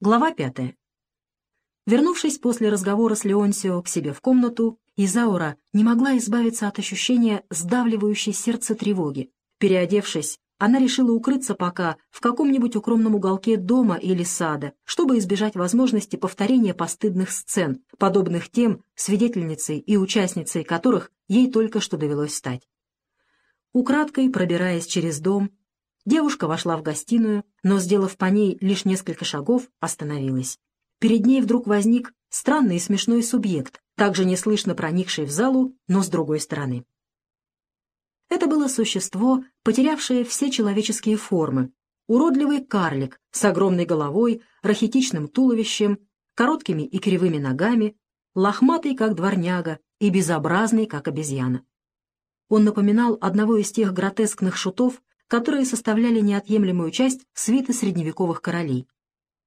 Глава пятая. Вернувшись после разговора с Леонсио к себе в комнату, Изаура не могла избавиться от ощущения сдавливающей сердце тревоги. Переодевшись, она решила укрыться пока в каком-нибудь укромном уголке дома или сада, чтобы избежать возможности повторения постыдных сцен, подобных тем, свидетельницей и участницей которых ей только что довелось стать. Украдкой, пробираясь через дом, Девушка вошла в гостиную, но, сделав по ней лишь несколько шагов, остановилась. Перед ней вдруг возник странный и смешной субъект, также неслышно проникший в залу, но с другой стороны. Это было существо, потерявшее все человеческие формы. Уродливый карлик с огромной головой, рахитичным туловищем, короткими и кривыми ногами, лохматый, как дворняга, и безобразный, как обезьяна. Он напоминал одного из тех гротескных шутов, которые составляли неотъемлемую часть свиты средневековых королей.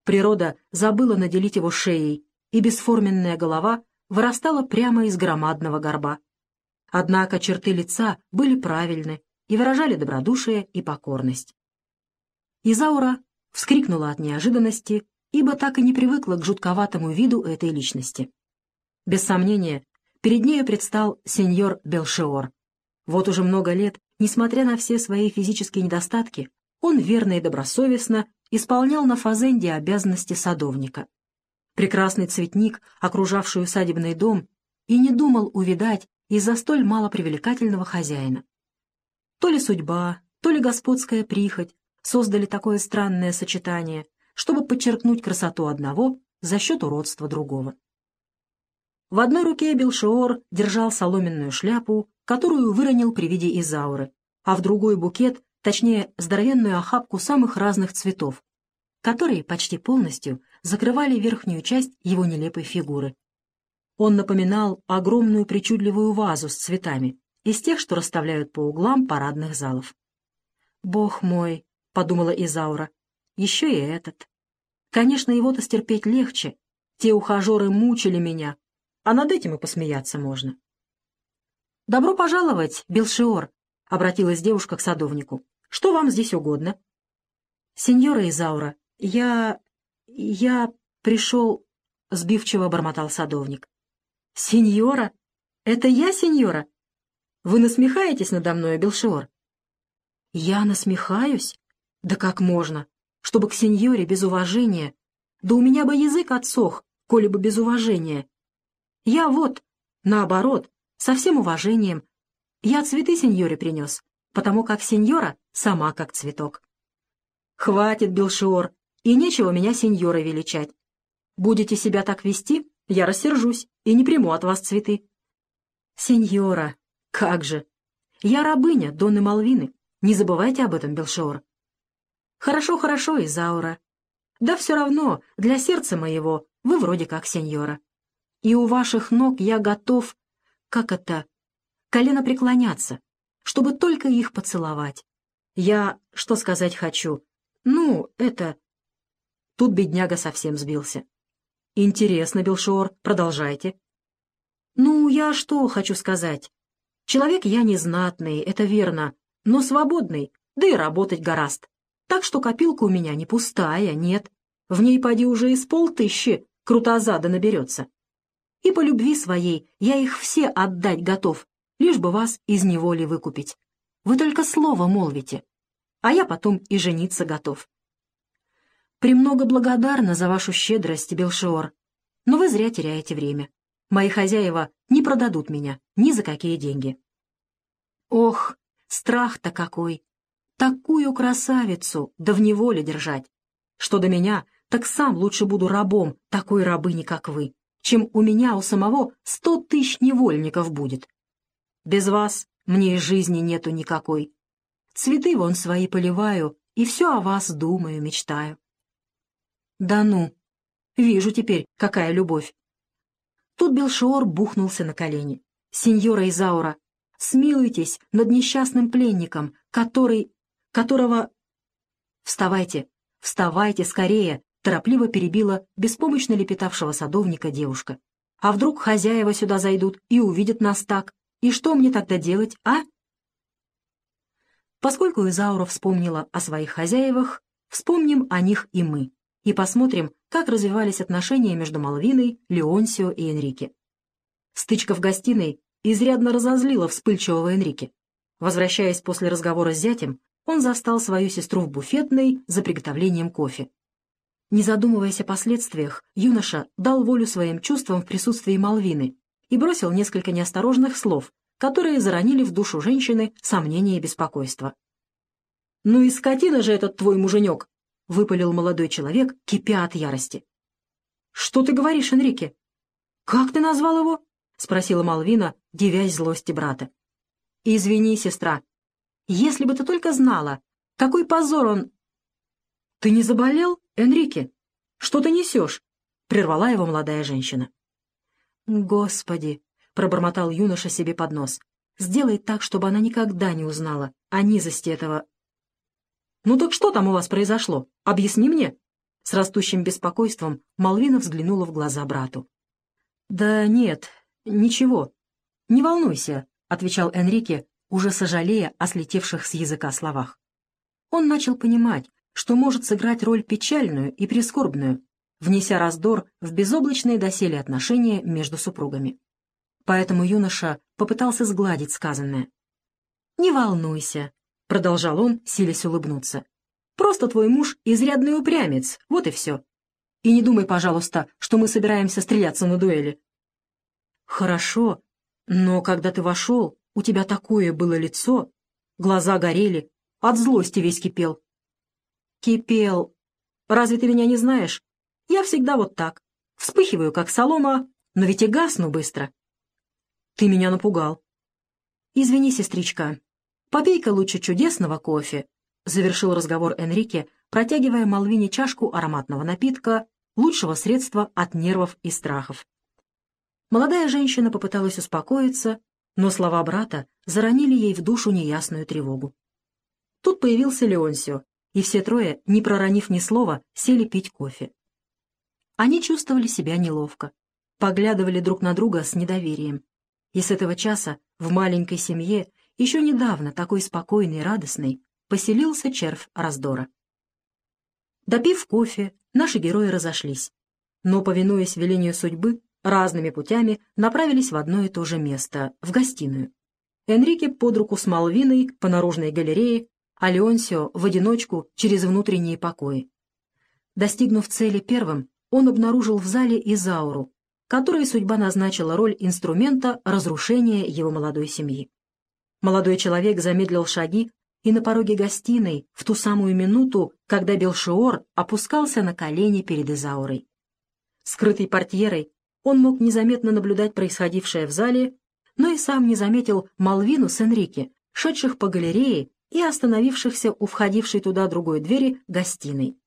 Природа забыла наделить его шеей, и бесформенная голова вырастала прямо из громадного горба. Однако черты лица были правильны и выражали добродушие и покорность. Изаура вскрикнула от неожиданности, ибо так и не привыкла к жутковатому виду этой личности. Без сомнения, перед нею предстал сеньор Белшеор. Вот уже много лет Несмотря на все свои физические недостатки, он верно и добросовестно исполнял на фазенде обязанности садовника. Прекрасный цветник, окружавший усадебный дом, и не думал увидать из-за столь малопривлекательного хозяина. То ли судьба, то ли господская прихоть создали такое странное сочетание, чтобы подчеркнуть красоту одного за счет уродства другого. В одной руке Белшеор держал соломенную шляпу, которую выронил при виде Изауры, а в другой букет, точнее, здоровенную охапку самых разных цветов, которые почти полностью закрывали верхнюю часть его нелепой фигуры. Он напоминал огромную причудливую вазу с цветами, из тех, что расставляют по углам парадных залов. «Бог мой!» — подумала Изаура. «Еще и этот. Конечно, его-то стерпеть легче. Те ухажеры мучили меня, а над этим и посмеяться можно». «Добро пожаловать, Белшиор!» — обратилась девушка к садовнику. «Что вам здесь угодно?» «Сеньора Изаура, я... я пришел...» — сбивчиво бормотал садовник. «Сеньора? Это я, сеньора? Вы насмехаетесь надо мной, Белшиор?» «Я насмехаюсь? Да как можно? Чтобы к сеньоре без уважения? Да у меня бы язык отсох, коли бы без уважения. Я вот, наоборот, со всем уважением. Я цветы сеньоре принес, потому как сеньора сама как цветок. Хватит, Белшиор, и нечего меня сеньора величать. Будете себя так вести, я рассержусь и не приму от вас цветы. Сеньора, как же! Я рабыня Донны Малвины, не забывайте об этом, Белшиор. Хорошо, хорошо, Изаура. Да все равно, для сердца моего вы вроде как сеньора. И у ваших ног я готов как это, колено преклоняться, чтобы только их поцеловать. Я, что сказать хочу, ну, это... Тут бедняга совсем сбился. Интересно, Белшор, продолжайте. Ну, я что хочу сказать. Человек я не знатный, это верно, но свободный, да и работать гораст. Так что копилка у меня не пустая, нет. В ней поди уже из полтыщи крутозада наберется и по любви своей я их все отдать готов, лишь бы вас из неволи выкупить. Вы только слово молвите, а я потом и жениться готов. Премного благодарна за вашу щедрость, Белшиор, но вы зря теряете время. Мои хозяева не продадут меня ни за какие деньги. Ох, страх-то какой! Такую красавицу, да в неволе держать! Что до меня, так сам лучше буду рабом такой рабыни, как вы чем у меня у самого сто тысяч невольников будет. Без вас мне и жизни нету никакой. Цветы вон свои поливаю, и все о вас думаю, мечтаю. Да ну, вижу теперь, какая любовь. Тут Белшиор бухнулся на колени. «Сеньора Изаура, смилуйтесь над несчастным пленником, который... которого...» «Вставайте, вставайте скорее, торопливо перебила беспомощно лепетавшего садовника девушка. «А вдруг хозяева сюда зайдут и увидят нас так? И что мне тогда делать, а?» Поскольку Изаура вспомнила о своих хозяевах, вспомним о них и мы. и посмотрим, как развивались отношения между Малвиной, Леонсио и Энрике. Стычка в гостиной изрядно разозлила вспыльчивого Энрике. Возвращаясь после разговора с зятем, он застал свою сестру в буфетной за приготовлением кофе. Не задумываясь о последствиях, юноша дал волю своим чувствам в присутствии Малвины и бросил несколько неосторожных слов, которые заронили в душу женщины сомнения и беспокойство. «Ну и скотина же этот твой муженек!» — выпалил молодой человек, кипя от ярости. «Что ты говоришь, Энрике?» «Как ты назвал его?» — спросила Малвина, девясь злости брата. «Извини, сестра. Если бы ты только знала, какой позор он...» «Ты не заболел, Энрике? Что ты несешь?» — прервала его молодая женщина. «Господи!» — пробормотал юноша себе под нос. «Сделай так, чтобы она никогда не узнала о низости этого «Ну так что там у вас произошло? Объясни мне!» С растущим беспокойством Малвина взглянула в глаза брату. «Да нет, ничего. Не волнуйся», — отвечал Энрике, уже сожалея о слетевших с языка словах. Он начал понимать, что может сыграть роль печальную и прискорбную, внеся раздор в безоблачные доселе отношения между супругами. Поэтому юноша попытался сгладить сказанное. «Не волнуйся», продолжал он, силясь улыбнуться. «Просто твой муж изрядный упрямец, вот и все. И не думай, пожалуйста, что мы собираемся стреляться на дуэли». «Хорошо, но когда ты вошел, у тебя такое было лицо, глаза горели, от злости весь кипел». «Кипел. Разве ты меня не знаешь? Я всегда вот так. Вспыхиваю, как солома, но ведь и гасну быстро». «Ты меня напугал». «Извини, сестричка, «Попей-ка лучше чудесного кофе», — завершил разговор Энрике, протягивая Малвине чашку ароматного напитка, лучшего средства от нервов и страхов. Молодая женщина попыталась успокоиться, но слова брата заронили ей в душу неясную тревогу. Тут появился Леонсио, и все трое, не проронив ни слова, сели пить кофе. Они чувствовали себя неловко, поглядывали друг на друга с недоверием. И с этого часа в маленькой семье еще недавно такой спокойный и радостный, поселился червь раздора. Допив кофе, наши герои разошлись, но, повинуясь велению судьбы, разными путями направились в одно и то же место, в гостиную. Энрике под руку с Малвиной по наружной галерее, а Леонсио в одиночку через внутренние покои. Достигнув цели первым, он обнаружил в зале Изауру, которой судьба назначила роль инструмента разрушения его молодой семьи. Молодой человек замедлил шаги, и на пороге гостиной, в ту самую минуту, когда Белшиор опускался на колени перед Изаурой. Скрытый портьерой, он мог незаметно наблюдать происходившее в зале, но и сам не заметил Малвину с Энрике, шедших по галерее и остановившихся у входившей туда другой двери гостиной.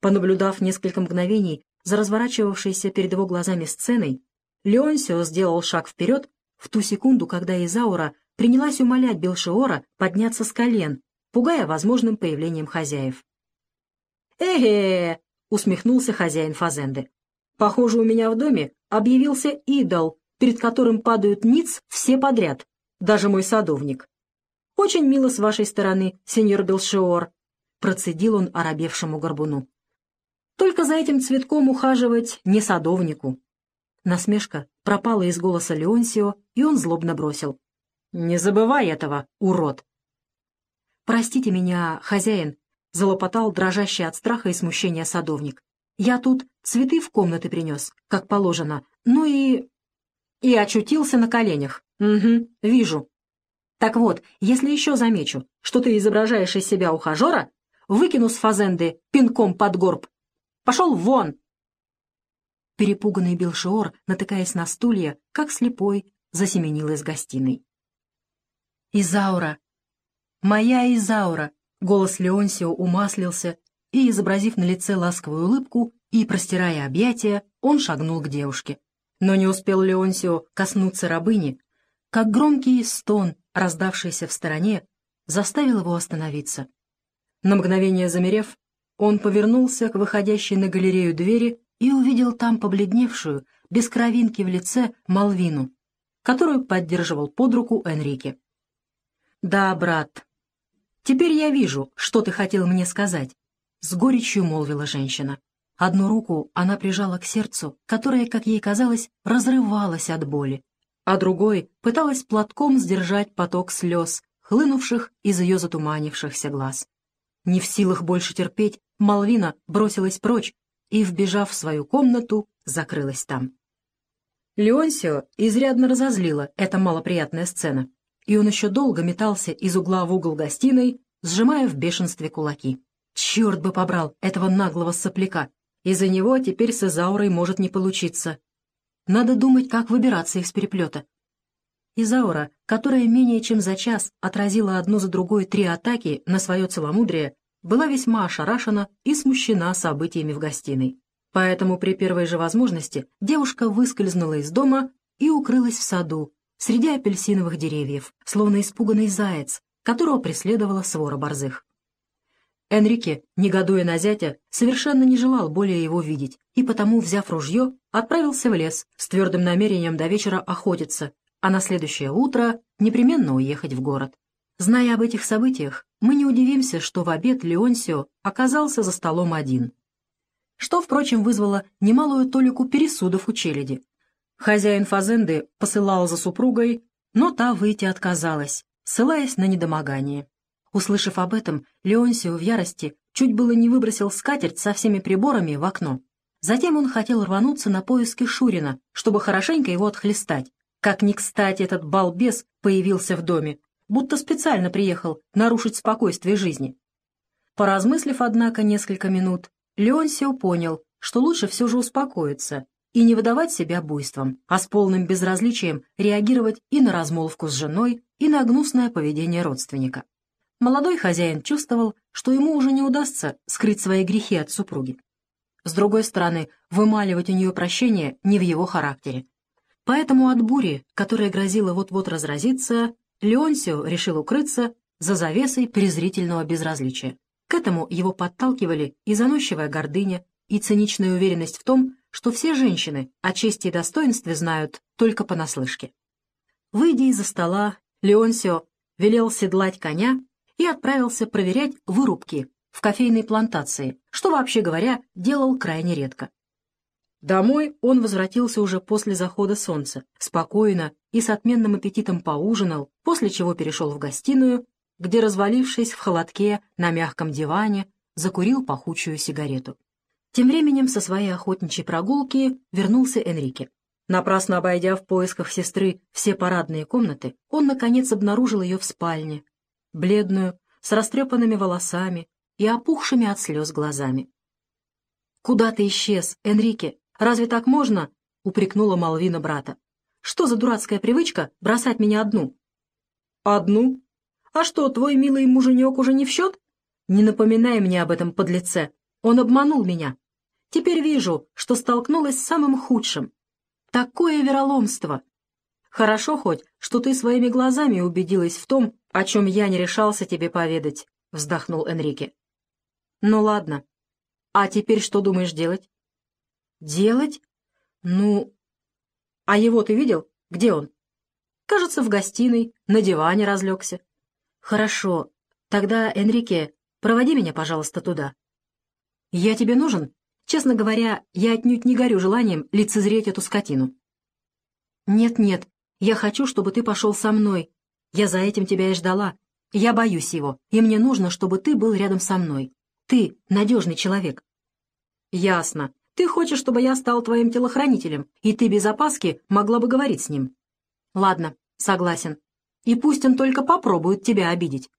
Понаблюдав несколько мгновений за разворачивавшейся перед его глазами сценой, Леонсио сделал шаг вперед в ту секунду, когда Изаура принялась умолять Белшиора подняться с колен, пугая возможным появлением хозяев. «Эге!» — усмехнулся хозяин Фазенды. «Похоже, у меня в доме объявился идол, перед которым падают ниц все подряд, даже мой садовник. Очень мило с вашей стороны, сеньор Белшиор», — процедил он оробевшему горбуну. «Только за этим цветком ухаживать не садовнику». Насмешка пропала из голоса Леонсио, и он злобно бросил. «Не забывай этого, урод!» «Простите меня, хозяин», — залопотал дрожащий от страха и смущения садовник. «Я тут цветы в комнаты принес, как положено, ну и...» «И очутился на коленях. Угу, вижу. Так вот, если еще замечу, что ты изображаешь из себя ухажера, выкину с фазенды пинком под горб. Пошел вон!» Перепуганный Белшиор, натыкаясь на стулья, как слепой, засеменил из гостиной. «Изаура! Моя Изаура!» Голос Леонсио умаслился, и, изобразив на лице ласковую улыбку и простирая объятия, он шагнул к девушке. Но не успел Леонсио коснуться рабыни, как громкий стон, раздавшийся в стороне, заставил его остановиться. На мгновение замерев, он повернулся к выходящей на галерею двери и увидел там побледневшую, без кровинки в лице, Малвину, которую поддерживал под руку Энрике. «Да, брат. Теперь я вижу, что ты хотел мне сказать», — с горечью молвила женщина. Одну руку она прижала к сердцу, которое, как ей казалось, разрывалось от боли, а другой пыталась платком сдержать поток слез, хлынувших из ее затуманившихся глаз. Не в силах больше терпеть, Малвина бросилась прочь и, вбежав в свою комнату, закрылась там. Леонсио изрядно разозлила эта малоприятная сцена, и он еще долго метался из угла в угол гостиной, сжимая в бешенстве кулаки. Черт бы побрал этого наглого сопляка! Из-за него теперь с Изаурой может не получиться. Надо думать, как выбираться из переплета. Изаура, которая менее чем за час отразила одну за другой три атаки на свое целомудрие, была весьма ошарашена и смущена событиями в гостиной. Поэтому при первой же возможности девушка выскользнула из дома и укрылась в саду, среди апельсиновых деревьев, словно испуганный заяц, которого преследовала свора борзых. Энрике, негодуя на зятя, совершенно не желал более его видеть, и потому, взяв ружье, отправился в лес с твердым намерением до вечера охотиться, а на следующее утро непременно уехать в город. Зная об этих событиях, мы не удивимся, что в обед Леонсио оказался за столом один. Что, впрочем, вызвало немалую толику пересудов у челяди. Хозяин Фазенды посылал за супругой, но та выйти отказалась, ссылаясь на недомогание. Услышав об этом, Леонсио в ярости чуть было не выбросил скатерть со всеми приборами в окно. Затем он хотел рвануться на поиски Шурина, чтобы хорошенько его отхлестать. Как ни кстати этот балбес появился в доме, будто специально приехал нарушить спокойствие жизни. Поразмыслив, однако, несколько минут, Леонсио понял, что лучше все же успокоиться и не выдавать себя буйством, а с полным безразличием реагировать и на размолвку с женой, и на гнусное поведение родственника. Молодой хозяин чувствовал, что ему уже не удастся скрыть свои грехи от супруги. С другой стороны, вымаливать у нее прощение не в его характере. Поэтому от бури, которая грозила вот-вот разразиться, Леонсио решил укрыться за завесой презрительного безразличия. К этому его подталкивали и заносчивая гордыня, и циничная уверенность в том, что все женщины о чести и достоинстве знают только понаслышке. Выйдя из-за стола, Леонсио велел седлать коня и отправился проверять вырубки в кофейной плантации, что, вообще говоря, делал крайне редко. Домой он возвратился уже после захода солнца, спокойно и с отменным аппетитом поужинал, после чего перешел в гостиную, где, развалившись в холодке на мягком диване, закурил пахучую сигарету. Тем временем со своей охотничьей прогулки вернулся Энрике. Напрасно обойдя в поисках сестры все парадные комнаты, он, наконец, обнаружил ее в спальне, бледную, с растрепанными волосами и опухшими от слез глазами. «Куда ты исчез, Энрике? Разве так можно?» — упрекнула Малвина брата. «Что за дурацкая привычка бросать меня одну?» «Одну? А что, твой милый муженек уже не в счет? Не напоминай мне об этом подлеце. Он обманул меня. Теперь вижу, что столкнулась с самым худшим. Такое вероломство! Хорошо хоть, что ты своими глазами убедилась в том, о чем я не решался тебе поведать», — вздохнул Энрике. «Ну ладно. А теперь что думаешь делать?» «Делать? Ну...» «А его ты видел? Где он?» «Кажется, в гостиной, на диване разлегся». «Хорошо. Тогда, Энрике, проводи меня, пожалуйста, туда». «Я тебе нужен?» Честно говоря, я отнюдь не горю желанием лицезреть эту скотину. «Нет-нет, я хочу, чтобы ты пошел со мной. Я за этим тебя и ждала. Я боюсь его, и мне нужно, чтобы ты был рядом со мной. Ты — надежный человек». «Ясно. Ты хочешь, чтобы я стал твоим телохранителем, и ты без опаски могла бы говорить с ним?» «Ладно, согласен. И пусть он только попробует тебя обидеть.